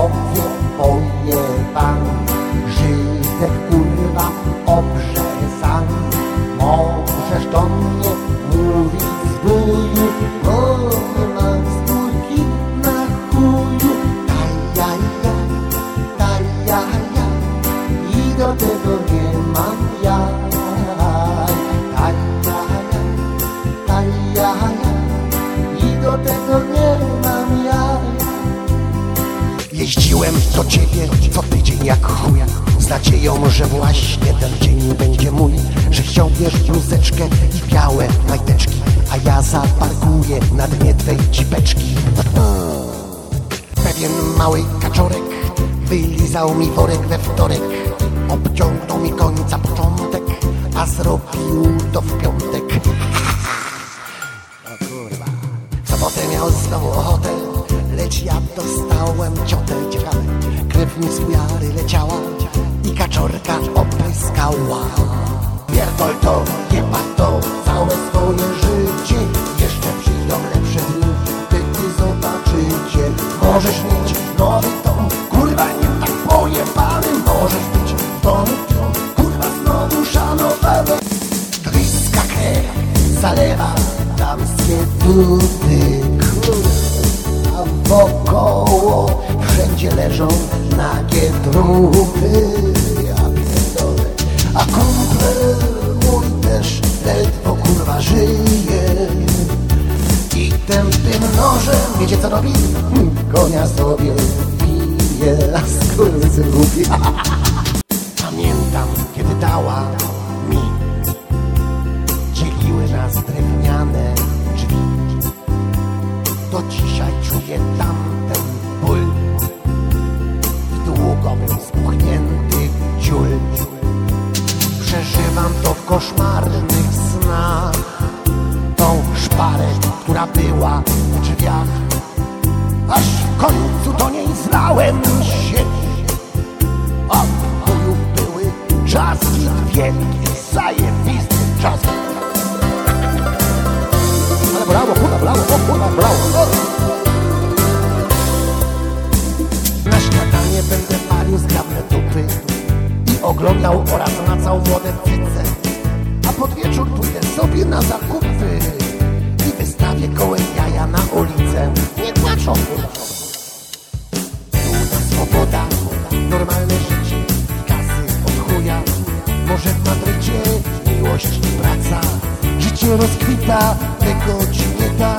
powie pojebany, Żydek kurwa obrzezany. Jeździłem do ciebie co tydzień jak chuja Z nadzieją, że właśnie ten dzień będzie mój Że ściągniesz bluzeczkę i białe majteczki A ja zaparkuję na dnie twej cipeczki. Pewien mały kaczorek Wylizał mi worek we wtorek Obciągnął mi końca początek A zrobił to w piątek. O kurwa w sobotę miał znowu ochotę Lecz ja dostałem ciotę Ciekawe, krew mi z fujary leciała I kaczorka opryskała. Pierdol to, jeba to, całe swoje życie. Jeszcze przyjdą lepsze dni, wtedy zobaczycie. Możesz mieć nowy dom, kurwa nie tak pojebany. Możesz być w domu kurwa znowu szanowany Tryska krew, zalewa damskie buty wszędzie leżą nagie trupy Ja pierdolę, a kumpel mój też ledwo kurwa żyje. I tępym nożem, wiecie co robi? Konia sobie pije, a skurwysyn głupi. Pamiętam, kiedy dała mi Dzieliły nas drewniane drzwi. Do dzisiaj czuję tamten ból W długowym spuchnięty ciul Przeżywam to w koszmarnych snach. Tą szparę, która była w drzwiach. Aż w końcu do niej zlałem się. O chuju były czaski wielkie Zajebisty czas. Ale brawo, kurwa, brawo, o kurwa, brawo o. oglądał oraz macał młode cyce A pod wieczór pójdę sobie na zakupy I wystawię kołem jaja na ulicę. Nie płaczą, kurwa Pełna swoboda, normalne życie Kasy od chuja. Może w Madrycie miłość i praca. Życie rozkwita, tego ci nie da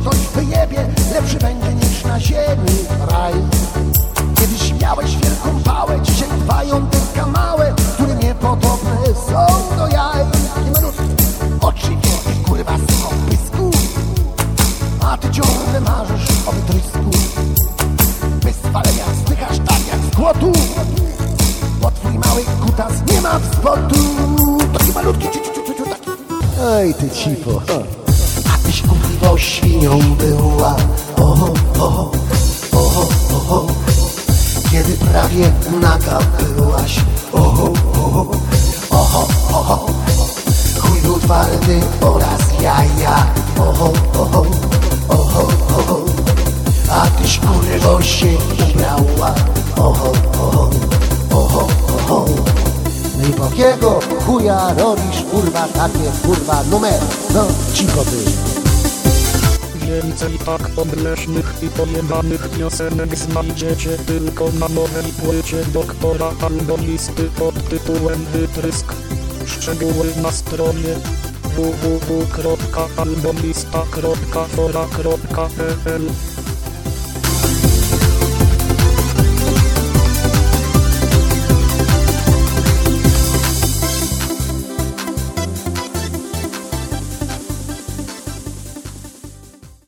ktoś wyjebie Lepszy będzie niż na ziemi raj. Kiedyś miałeś wielką pałę Dzisiaj dbają tylko małe Które niepodobne są do jaj. Malutki Oczywiście kurwa z opysku A ty ciągle marzysz o wytrysku. Bez spalenia zdychasz tak jak z głodu Bo twój mały kutas nie ma wzwodu Taki malutki ciu, ciu, ciu, ciu, taki Ej ty cipo. A tyś kurwo świnią była. Oho, oho, oho, oho. Kiedy prawie naga byłaś. Oho, oho, oho, oho. Chuj był twardy oraz jaja Oho, oho, oho, oho. A tyś kurwo się ubrała. Oho, oho, oho, oho. No i jakiego chuja robisz kurwa takie kurwa numery No cicho ty Więcej tak obleśnych i pojebanych piosenek znajdziecie tylko na nowej płycie doktora albo listy pod tytułem Wytrysk. Szczegóły na stronie www.albumlista.fora.pl